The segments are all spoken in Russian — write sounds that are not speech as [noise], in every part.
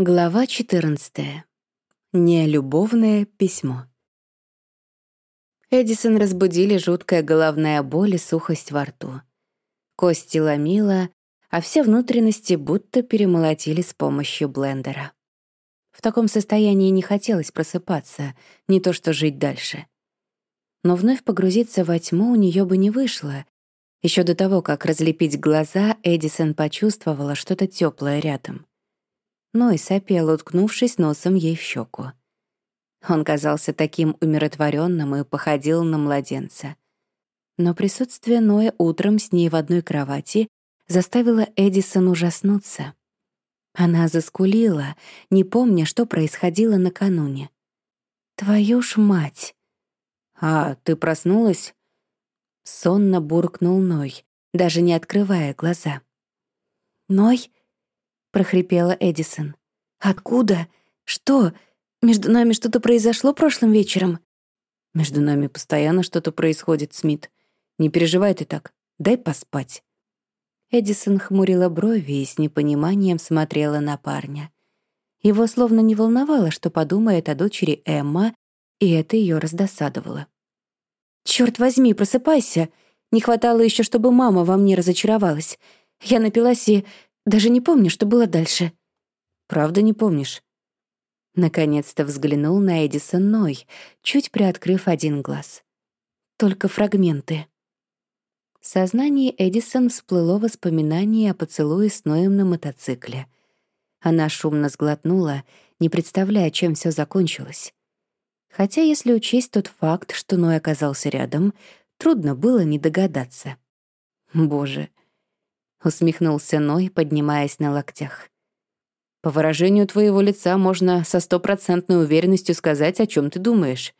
Глава 14. Нелюбовное письмо. Эдисон разбудили жуткая головная боль и сухость во рту. Кости ломило, а все внутренности будто перемолотили с помощью блендера. В таком состоянии не хотелось просыпаться, не то что жить дальше. Но вновь погрузиться во тьму у нее бы не вышло. Еще до того, как разлепить глаза, Эдисон почувствовала что-то теплое рядом но и сопел, уткнувшись носом ей в щеку. Он казался таким умиротворенным и походил на младенца. Но присутствие Ноя утром с ней в одной кровати заставило Эдисон ужаснуться. Она заскулила, не помня, что происходило накануне. «Твою ж мать!» «А, ты проснулась?» Сонно буркнул Ной, даже не открывая глаза. «Ной?» — прохрипела Эдисон. «Откуда? Что? Между нами что-то произошло прошлым вечером?» «Между нами постоянно что-то происходит, Смит. Не переживай ты так. Дай поспать». Эдисон хмурила брови и с непониманием смотрела на парня. Его словно не волновало, что подумает о дочери Эмма, и это ее раздосадовало. «Чёрт возьми, просыпайся! Не хватало еще, чтобы мама во мне разочаровалась. Я напилась и даже не помню, что было дальше». «Правда не помнишь?» Наконец-то взглянул на Эдисон Ной, чуть приоткрыв один глаз. Только фрагменты. В сознании Эдисон всплыло воспоминание о поцелуе с Ноем на мотоцикле. Она шумно сглотнула, не представляя, чем все закончилось. Хотя, если учесть тот факт, что Ной оказался рядом, трудно было не догадаться. Боже, — усмехнулся Ной, поднимаясь на локтях. «По выражению твоего лица можно со стопроцентной уверенностью сказать, о чем ты думаешь».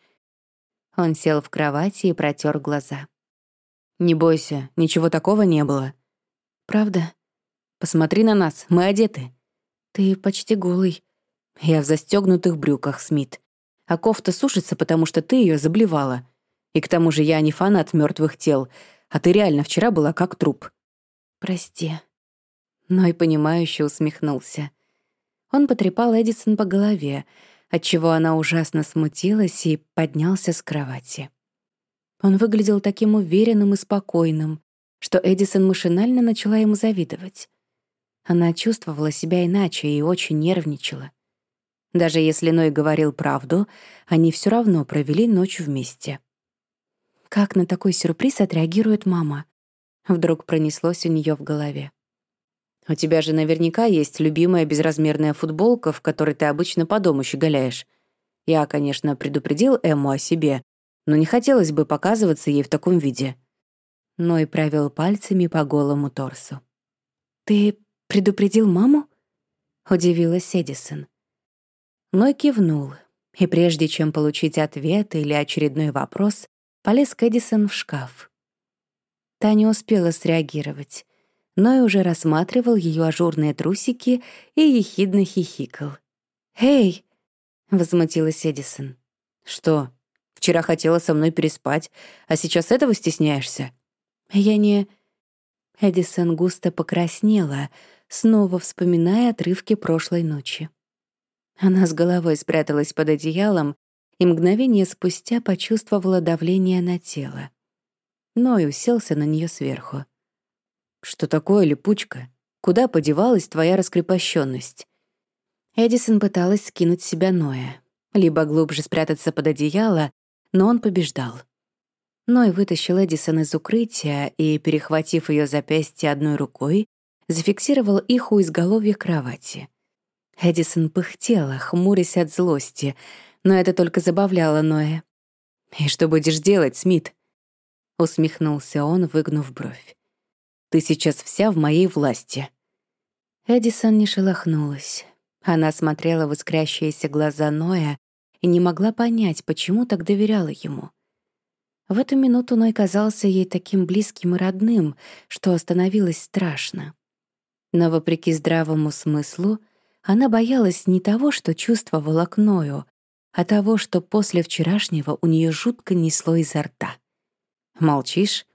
Он сел в кровати и протер глаза. «Не бойся, ничего такого не было». «Правда?» «Посмотри на нас, мы одеты». «Ты почти голый». «Я в застегнутых брюках, Смит. А кофта сушится, потому что ты ее заблевала. И к тому же я не фанат мертвых тел, а ты реально вчера была как труп». «Прости». Ной, понимающе усмехнулся. Он потрепал Эдисон по голове, отчего она ужасно смутилась и поднялся с кровати. Он выглядел таким уверенным и спокойным, что Эдисон машинально начала ему завидовать. Она чувствовала себя иначе и очень нервничала. Даже если Ной говорил правду, они все равно провели ночь вместе. Как на такой сюрприз отреагирует мама? Вдруг пронеслось у нее в голове. «У тебя же наверняка есть любимая безразмерная футболка, в которой ты обычно по дому щеголяешь. Я, конечно, предупредил Эмму о себе, но не хотелось бы показываться ей в таком виде». Ной провел пальцами по голому торсу. «Ты предупредил маму?» — удивилась Эдисон. Ной кивнул, и прежде чем получить ответ или очередной вопрос, полез к Эдисон в шкаф. Та не успела среагировать. Ной уже рассматривал ее ажурные трусики и ехидно хихикал. «Эй!» — возмутилась Эдисон. «Что? Вчера хотела со мной переспать, а сейчас этого стесняешься?» «Я не...» Эдисон густо покраснела, снова вспоминая отрывки прошлой ночи. Она с головой спряталась под одеялом и мгновение спустя почувствовала давление на тело но и уселся на нее сверху. «Что такое, липучка? Куда подевалась твоя раскрепощенность? Эдисон пыталась скинуть себя Ноя, либо глубже спрятаться под одеяло, но он побеждал. Ной вытащил Эдисон из укрытия и, перехватив ее запястье одной рукой, зафиксировал их у изголовья кровати. Эдисон пыхтела, хмурясь от злости, но это только забавляло Ноя. «И что будешь делать, Смит?» Усмехнулся он, выгнув бровь. «Ты сейчас вся в моей власти». Эдисон не шелохнулась. Она смотрела в искрящиеся глаза Ноя и не могла понять, почему так доверяла ему. В эту минуту Ной казался ей таким близким и родным, что остановилось страшно. Но вопреки здравому смыслу, она боялась не того, что чувствовала к Ною, а того, что после вчерашнего у нее жутко несло изо рта. Молчишь?»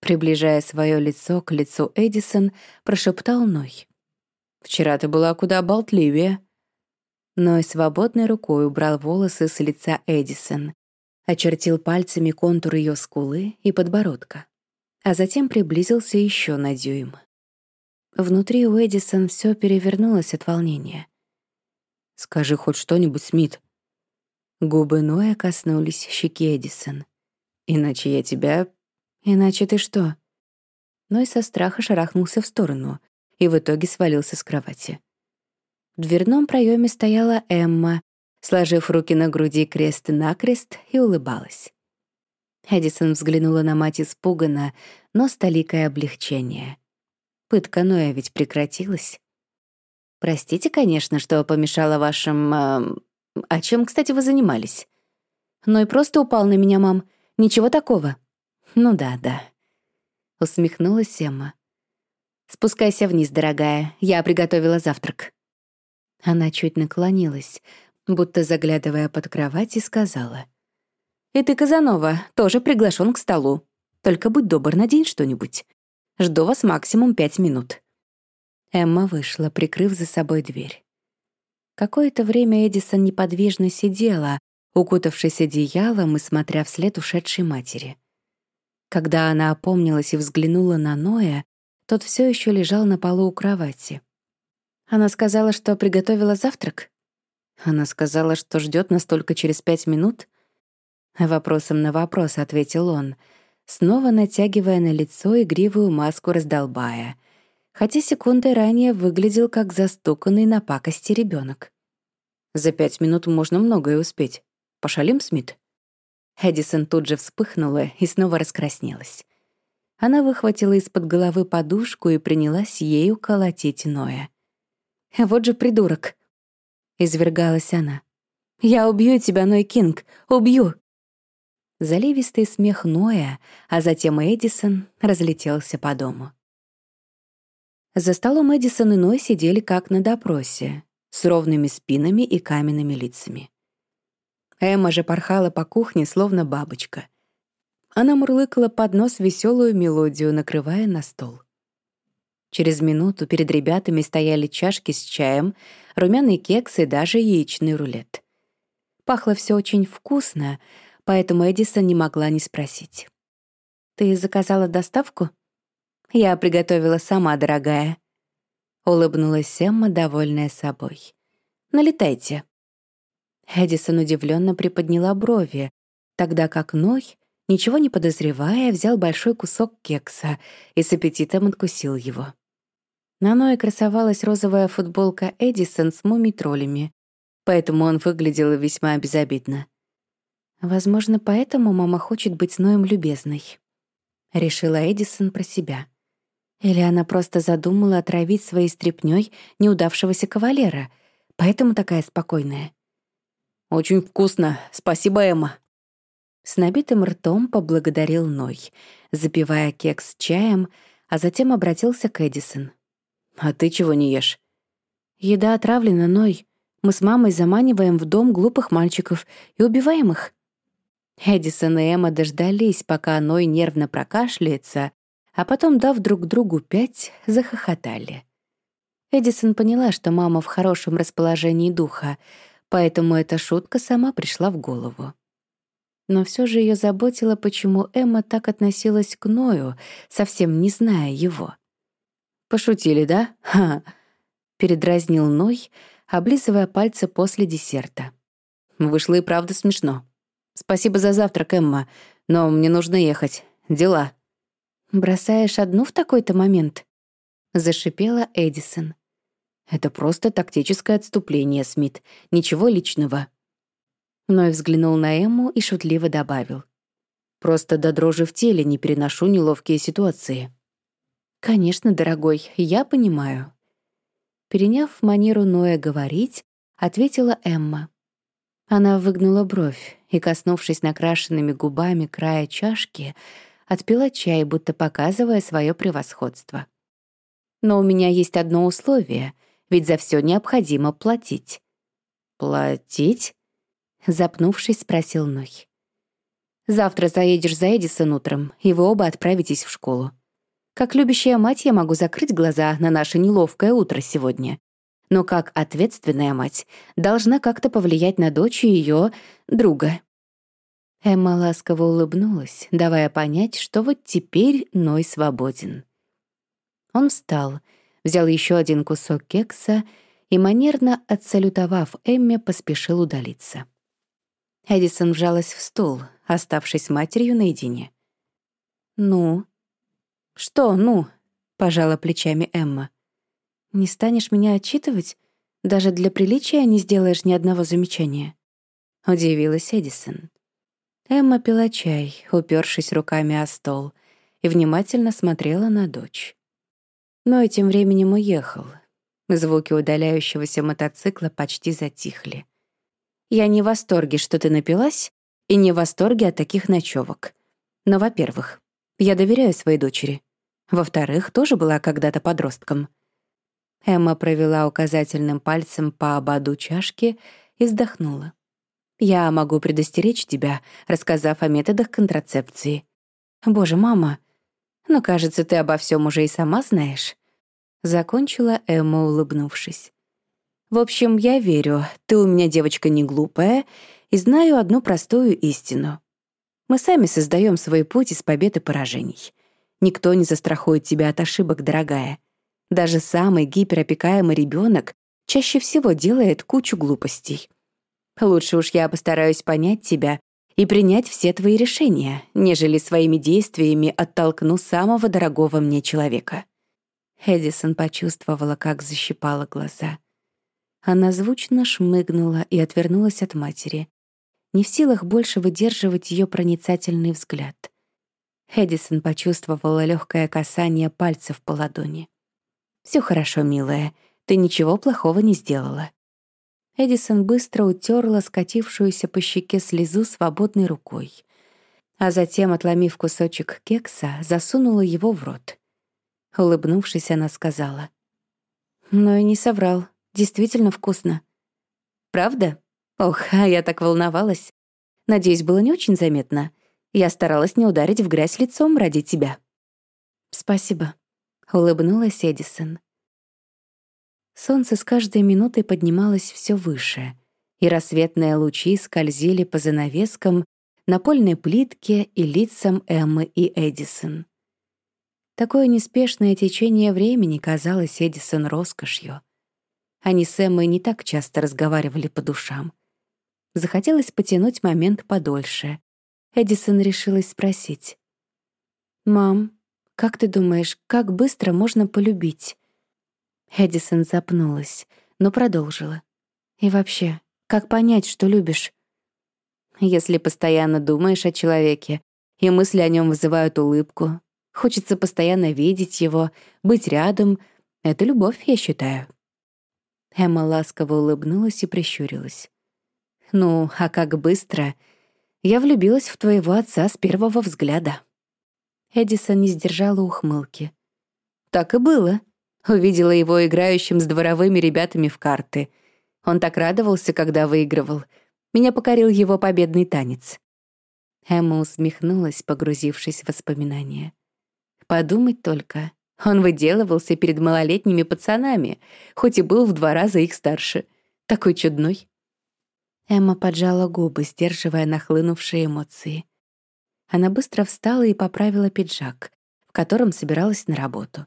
Приближая свое лицо к лицу Эдисон, прошептал Ной. «Вчера ты была куда болтливее». Ной свободной рукой убрал волосы с лица Эдисон, очертил пальцами контур ее скулы и подбородка, а затем приблизился еще на дюйм. Внутри у Эдисон все перевернулось от волнения. «Скажи хоть что-нибудь, Смит». Губы Ноя коснулись щеки Эдисон. «Иначе я тебя...» «Иначе ты что?» Ной со страха шарахнулся в сторону и в итоге свалился с кровати. В дверном проеме стояла Эмма, сложив руки на груди крест-накрест и улыбалась. Эдисон взглянула на мать испуганно, но с толикой облегчения. Пытка Ноя ведь прекратилась. «Простите, конечно, что помешала вашим... Э, а чем, кстати, вы занимались?» «Ной просто упал на меня, мам. Ничего такого». «Ну да, да». Усмехнулась Эмма. «Спускайся вниз, дорогая. Я приготовила завтрак». Она чуть наклонилась, будто заглядывая под кровать, и сказала. «И ты, Казанова, тоже приглашен к столу. Только будь добр, надень что-нибудь. Жду вас максимум пять минут». Эмма вышла, прикрыв за собой дверь. Какое-то время Эдисон неподвижно сидела, укутавшись одеялом и смотря вслед ушедшей матери. Когда она опомнилась и взглянула на Ноя, тот все еще лежал на полу у кровати. Она сказала, что приготовила завтрак? Она сказала, что ждет нас только через пять минут? Вопросом на вопрос ответил он — снова натягивая на лицо игривую маску раздолбая, хотя секунды ранее выглядел как застуканный на пакости ребенок. «За пять минут можно многое успеть. Пошалим, Смит?» Эдисон тут же вспыхнула и снова раскраснелась. Она выхватила из-под головы подушку и принялась ею колотить Ноя. «Вот же придурок!» — извергалась она. «Я убью тебя, Ной Кинг! Убью!» Заливистый смех Ноя, а затем Эдисон разлетелся по дому. За столом Эдисон и Ной сидели как на допросе, с ровными спинами и каменными лицами. Эмма же порхала по кухне, словно бабочка. Она мурлыкала под нос веселую мелодию, накрывая на стол. Через минуту перед ребятами стояли чашки с чаем, румяный кекс и даже яичный рулет. Пахло все очень вкусно, поэтому Эдисон не могла не спросить. «Ты заказала доставку?» «Я приготовила сама, дорогая». Улыбнулась Эмма, довольная собой. «Налетайте». Эдисон удивленно приподняла брови, тогда как Ной, ничего не подозревая, взял большой кусок кекса и с аппетитом откусил его. На Ное красовалась розовая футболка Эдисон с муми-троллями, поэтому он выглядел весьма безобидно. Возможно, поэтому мама хочет быть с Ноем любезной. Решила Эдисон про себя. Или она просто задумала отравить своей стряпнёй неудавшегося кавалера, поэтому такая спокойная. «Очень вкусно. Спасибо, Эмма». С набитым ртом поблагодарил Ной, запивая кекс чаем, а затем обратился к Эдисон. «А ты чего не ешь?» «Еда отравлена, Ной. Мы с мамой заманиваем в дом глупых мальчиков и убиваем их». Эдисон и Эмма дождались, пока Ной нервно прокашляется, а потом, дав друг другу пять, захохотали. Эдисон поняла, что мама в хорошем расположении духа, поэтому эта шутка сама пришла в голову. Но все же ее заботило, почему Эмма так относилась к Ною, совсем не зная его. «Пошутили, да? Ха!» — передразнил Ной, облизывая пальцы после десерта. Вышло и правда смешно. «Спасибо за завтрак, Эмма, но мне нужно ехать. Дела». «Бросаешь одну в такой-то момент?» — зашипела Эдисон. «Это просто тактическое отступление, Смит. Ничего личного». Ной взглянул на Эмму и шутливо добавил. «Просто до дрожи в теле не переношу неловкие ситуации». «Конечно, дорогой, я понимаю». Переняв манеру Ноя говорить, ответила Эмма. Она выгнула бровь и, коснувшись накрашенными губами края чашки, отпила чай, будто показывая свое превосходство. «Но у меня есть одно условие, ведь за все необходимо платить». «Платить?» — запнувшись, спросил Ной. «Завтра заедешь за Эдисон утром, и вы оба отправитесь в школу. Как любящая мать я могу закрыть глаза на наше неловкое утро сегодня. но как ответственная мать должна как-то повлиять на дочь и ее друга. Эмма ласково улыбнулась, давая понять, что вот теперь Ной свободен. Он встал, взял еще один кусок кекса и, манерно отсалютовав Эмме, поспешил удалиться. Эдисон вжалась в стул, оставшись матерью наедине. «Ну?» «Что «ну?» — пожала плечами Эмма. «Не станешь меня отчитывать? Даже для приличия не сделаешь ни одного замечания?» Удивилась Эдисон. Эмма пила чай, упершись руками о стол, и внимательно смотрела на дочь. Но этим временем уехал. Звуки удаляющегося мотоцикла почти затихли. «Я не в восторге, что ты напилась, и не в восторге от таких ночевок. Но, во-первых, я доверяю своей дочери. Во-вторых, тоже была когда-то подростком». Эмма провела указательным пальцем по ободу чашки и вздохнула. «Я могу предостеречь тебя, рассказав о методах контрацепции. Боже, мама, но, кажется, ты обо всем уже и сама знаешь». Закончила Эмма, улыбнувшись. «В общем, я верю, ты у меня девочка не глупая и знаю одну простую истину. Мы сами создаем свой путь из побед и поражений. Никто не застрахует тебя от ошибок, дорогая. Даже самый гиперопекаемый ребенок чаще всего делает кучу глупостей. Лучше уж я постараюсь понять тебя и принять все твои решения, нежели своими действиями оттолкну самого дорогого мне человека». Эдисон почувствовала, как защипала глаза. Она звучно шмыгнула и отвернулась от матери, не в силах больше выдерживать ее проницательный взгляд. Эдисон почувствовала легкое касание пальцев по ладони. Все хорошо, милая, ты ничего плохого не сделала. Эдисон быстро утерла скатившуюся по щеке слезу свободной рукой, а затем, отломив кусочек кекса, засунула его в рот. Улыбнувшись, она сказала. «Но и не соврал. Действительно вкусно». «Правда? Ох, а я так волновалась. Надеюсь, было не очень заметно. Я старалась не ударить в грязь лицом ради тебя». «Спасибо», — улыбнулась Эдисон. Солнце с каждой минутой поднималось все выше, и рассветные лучи скользили по занавескам, напольной плитке и лицам Эммы и Эдисон. Такое неспешное течение времени казалось Эдисон роскошью. Они с Эммой не так часто разговаривали по душам. Захотелось потянуть момент подольше. Эдисон решилась спросить. «Мам, как ты думаешь, как быстро можно полюбить?» Эдисон запнулась, но продолжила. «И вообще, как понять, что любишь?» «Если постоянно думаешь о человеке, и мысли о нем вызывают улыбку, хочется постоянно видеть его, быть рядом, это любовь, я считаю». Эмма ласково улыбнулась и прищурилась. «Ну, а как быстро? Я влюбилась в твоего отца с первого взгляда». Эдисон не сдержала ухмылки. «Так и было», Увидела его играющим с дворовыми ребятами в карты. Он так радовался, когда выигрывал. Меня покорил его победный танец. Эмма усмехнулась, погрузившись в воспоминания. Подумать только. Он выделывался перед малолетними пацанами, хоть и был в два раза их старше. Такой чудной. Эмма поджала губы, сдерживая нахлынувшие эмоции. Она быстро встала и поправила пиджак, в котором собиралась на работу.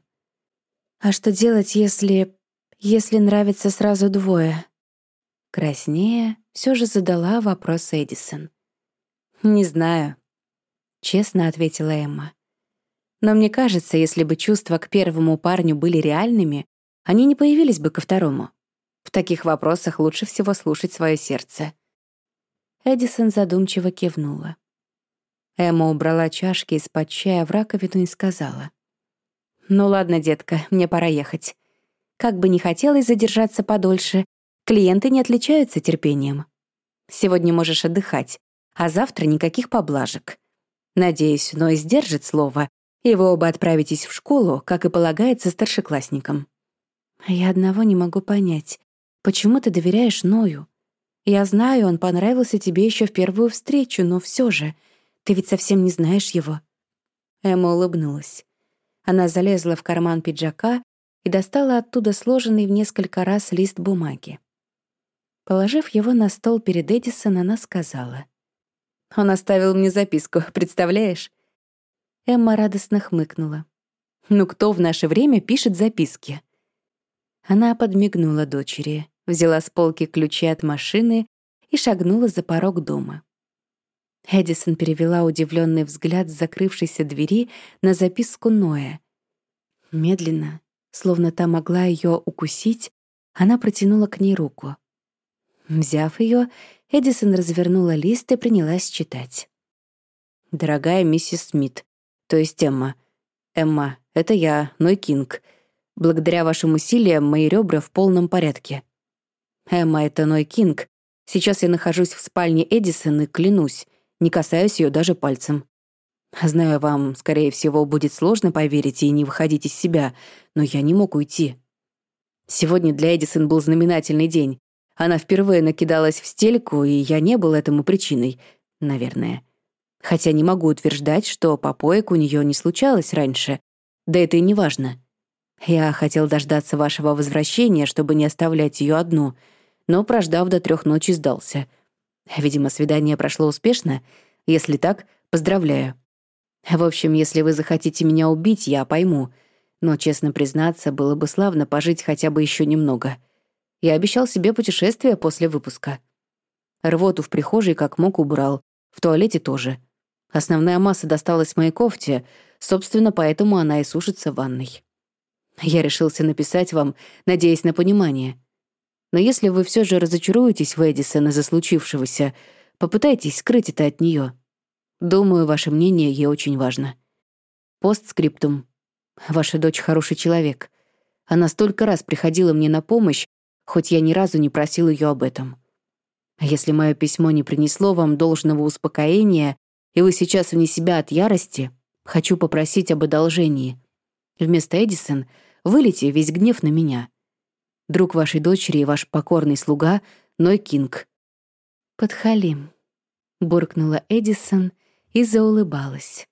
А что делать, если... если нравится сразу двое? Краснее все же задала вопрос Эдисон. «Не знаю», — честно ответила Эмма. «Но мне кажется, если бы чувства к первому парню были реальными, они не появились бы ко второму. В таких вопросах лучше всего слушать свое сердце». Эдисон задумчиво кивнула. Эмма убрала чашки из-под чая в раковину и сказала. «Ну ладно, детка, мне пора ехать. Как бы не хотелось задержаться подольше, клиенты не отличаются терпением. Сегодня можешь отдыхать, а завтра никаких поблажек. Надеюсь, Ной сдержит слово, и вы оба отправитесь в школу, как и полагается старшеклассникам». «Я одного не могу понять. Почему ты доверяешь Ною? Я знаю, он понравился тебе еще в первую встречу, но все же, ты ведь совсем не знаешь его». Эмма улыбнулась. Она залезла в карман пиджака и достала оттуда сложенный в несколько раз лист бумаги. Положив его на стол перед Эдисон, она сказала. «Он оставил мне записку, [laughs] представляешь?» Эмма радостно хмыкнула. «Ну кто в наше время пишет записки?» Она подмигнула дочери, взяла с полки ключи от машины и шагнула за порог дома. Эдисон перевела удивленный взгляд с закрывшейся двери на записку Ноя. Медленно, словно та могла ее укусить, она протянула к ней руку. Взяв ее, Эдисон развернула лист и принялась читать. «Дорогая миссис Смит, то есть Эмма. Эмма, это я, Ной Кинг. Благодаря вашим усилиям мои ребра в полном порядке. Эмма, это Ной Кинг. Сейчас я нахожусь в спальне Эдисон и клянусь, не касаюсь ее даже пальцем. Знаю, вам, скорее всего, будет сложно поверить и не выходить из себя, но я не мог уйти. Сегодня для Эдисон был знаменательный день. Она впервые накидалась в стельку, и я не был этому причиной, наверное. Хотя не могу утверждать, что попоек у нее не случалось раньше. Да это и не важно. Я хотел дождаться вашего возвращения, чтобы не оставлять ее одну, но, прождав до трех ночи, сдался — Видимо, свидание прошло успешно. Если так, поздравляю. В общем, если вы захотите меня убить, я пойму. Но, честно признаться, было бы славно пожить хотя бы еще немного. Я обещал себе путешествие после выпуска. Рвоту в прихожей как мог убрал, в туалете тоже. Основная масса досталась моей кофте, собственно, поэтому она и сушится в ванной. Я решился написать вам, надеясь на понимание. Но если вы все же разочаруетесь в Эдисон из-за случившегося, попытайтесь скрыть это от нее. Думаю, ваше мнение ей очень важно. Постскриптум. Ваша дочь хороший человек. Она столько раз приходила мне на помощь, хоть я ни разу не просил ее об этом. Если мое письмо не принесло вам должного успокоения, и вы сейчас вне себя от ярости, хочу попросить об одолжении. Вместо Эдисон вылейте весь гнев на меня друг вашей дочери и ваш покорный слуга Ной Кинг». «Подхалим», — буркнула Эдисон и заулыбалась.